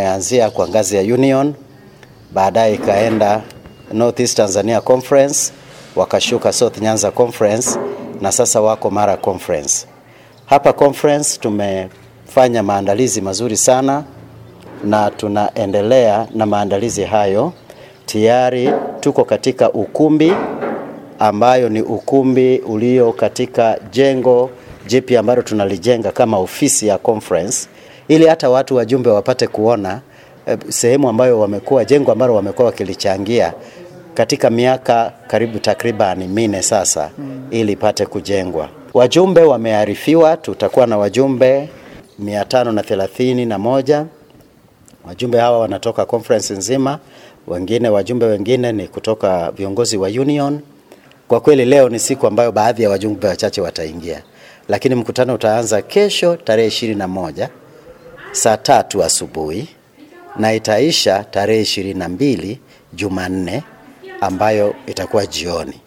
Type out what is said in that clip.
Umeanzia kwa ngazi ya union, baadaye ikaenda North East Tanzania Conference, wakashuka South Nyanza Conference na sasa wako Mara Conference. Hapa conference tumefanya maandalizi mazuri sana na tunaendelea na maandalizi hayo. Tayari tuko katika ukumbi ambayo ni ukumbi ulio katika jengo jipya ambalo tunalijenga kama ofisi ya conference ili hata watu wajumbe wapate kuona eh, sehemu ambayo wamekuwa jengo ambalo wamekuwa wakilichangia katika miaka karibu takriban mine sasa mm. ili ipate kujengwa. Wajumbe wamearifiwa, tutakuwa na wajumbe mia tano na thelathini na moja. Wajumbe hawa wanatoka conference nzima, wengine wajumbe wengine ni kutoka viongozi wa union. Kwa kweli leo ni siku ambayo baadhi ya wajumbe wachache wataingia, lakini mkutano utaanza kesho tarehe ishirini na moja saa tatu asubuhi na itaisha tarehe ishirini na mbili Jumanne ambayo itakuwa jioni.